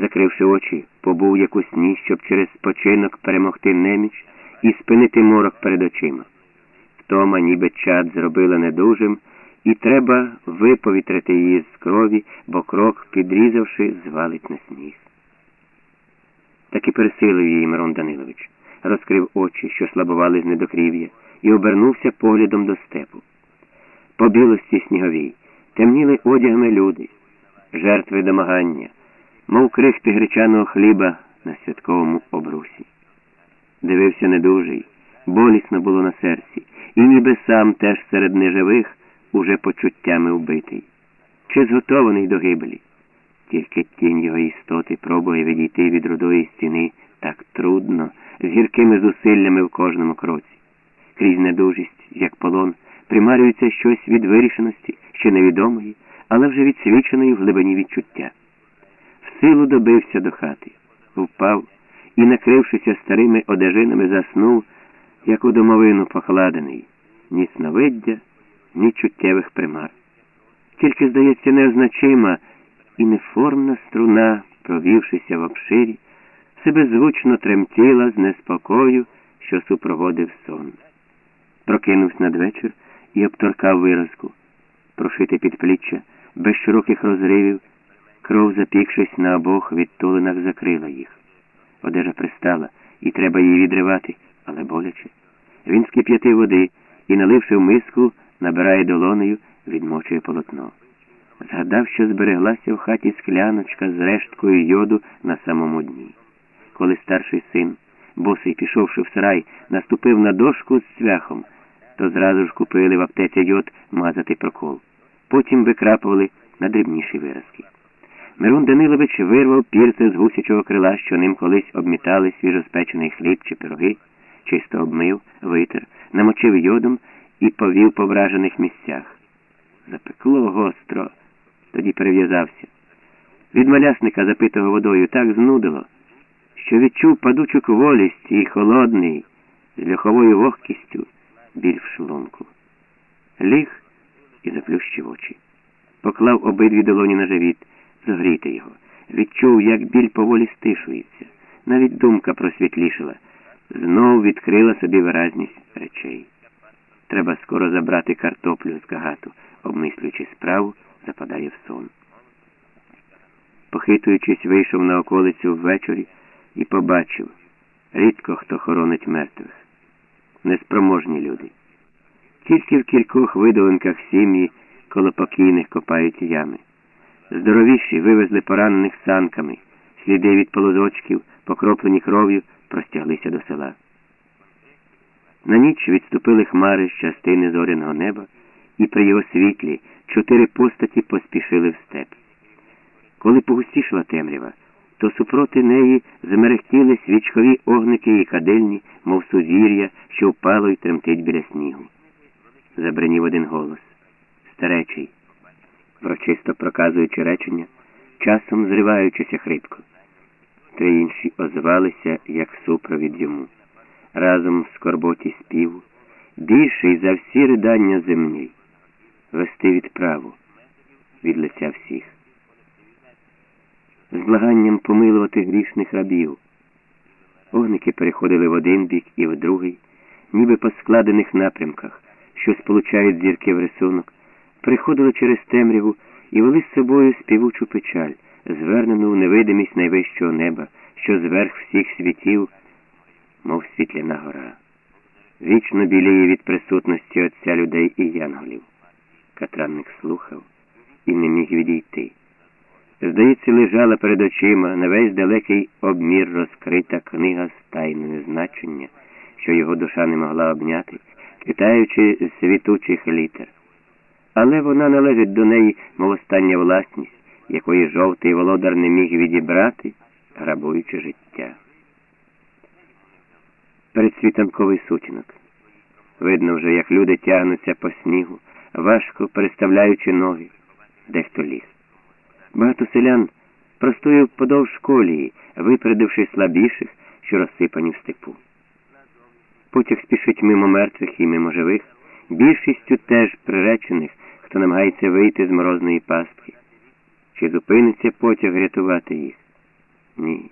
закривши очі, побув як у сні, щоб через спочинок перемогти неміч і спинити морок перед очима. Втома, ніби чад зробила недужим, і треба виповітрити її з крові, бо крок, підрізавши, звалить на сніг. Так і пересилив її Мирон Данилович, розкрив очі, що слабували з недокрів'я, і обернувся поглядом до степу. По білості сніговій темніли одягами люди, жертви домагання, мов крихти гречаного хліба на святковому обрусі. Дивився недужий, болісно було на серці, і ніби сам теж серед неживих уже почуттями вбитий, чи зготований до гибелі. Тільки тінь його істоти пробує відійти від рудої стіни так трудно, з гіркими зусиллями в кожному кроці. Крізь недужість, як полон, примарюється щось від вирішеності, ще невідомої, але вже відсвіченої в глибині відчуття. Силу добився до хати, впав і, накрившися старими одежинами, заснув, як у домовину покладений, ні сновиддя, ні чуттєвих примар. Тільки, здається, неозначима і неформна струна, провівшися в обширі, себе звучно тремтіла з неспокою, що супроводив сон. Прокинувся надвечір і обторкав виразку, прошити підпліччя, без широких розривів, кров, запікшись на обох відтулинах, закрила їх. Одежа пристала, і треба її відривати, але боляче. Він скип'ятив води і, наливши в миску, набирає долонею, відмочує полотно. Згадав, що збереглася в хаті скляночка з решткою йоду на самому дні. Коли старший син, босий, пішовши в сарай, наступив на дошку з цвяхом, то зразу ж купили в аптеці йод мазати прокол. Потім викрапували на дрібніші виразки. Мирон Данилович вирвав пірце з гусячого крила, що ним колись обмітали свіжоспечений хліб чи пироги, чисто обмив, витер, намочив йодом і повів по вражених місцях. Запекло гостро, тоді перев'язався. Від малясника, запитого водою, так знудило, що відчув падучу кволість і холодний, з льоховою вогкістю біль в шлунку. Ліг і заплющив очі. Поклав обидві долоні на живіт, зогріти його. Відчув, як біль поволі стишується. Навіть думка просвітлішала. Знов відкрила собі виразність речей. Треба скоро забрати картоплю з кагату, обмислюючи справу, западає в сон. Похитуючись, вийшов на околицю ввечері і побачив рідко хто хоронить мертвих. Неспроможні люди. Тільки в кількох видолинках сім'ї коло покійних копають ями. Здоровіші вивезли поранених санками, сліди від полозочків, покроплені кров'ю, простяглися до села. На ніч відступили хмари з частини зоряного неба, і при його світлі чотири постаті поспішили в степ. Коли погустішла темрява, то супроти неї замерехтіли свічкові огники і кадильні, мов сузір'я, що впало й тремтить біля снігу. Забринів один голос старечий, врочисто проказуючи речення, часом зриваючися хрипко. Три інші озвалися, як супровід йому разом в скорботі співу, більший за всі ридання земні, вести відправу від лиця всіх, з благанням помилувати грішних рабів. Огники переходили в один бік і в другий, ніби по складених напрямках, що сполучають зірки в рисунок, приходили через темряву і вели з собою співучу печаль, звернену в невидимість найвищого неба, що зверх всіх світів мов світляна гора. Вічно біліє від присутності отця людей і янголів. Катранник слухав і не міг відійти. Здається, лежала перед очима на весь далекий обмір розкрита книга з тайною значення, що його душа не могла обняти, читаючи з світучих літер. Але вона належить до неї, мов остання власність, якої жовтий володар не міг відібрати, грабуючи життя передсвітанковий сутінок. Видно вже, як люди тягнуться по снігу, важко переставляючи ноги, дехто ліг. Багато селян простояв подовж колії, випередивши слабіших, що розсипані в степу. Потяг спішить мимо мертвих і мимо живих, більшістю теж приречених, хто намагається вийти з морозної пастки. Чи зупиниться потяг рятувати їх? Ні.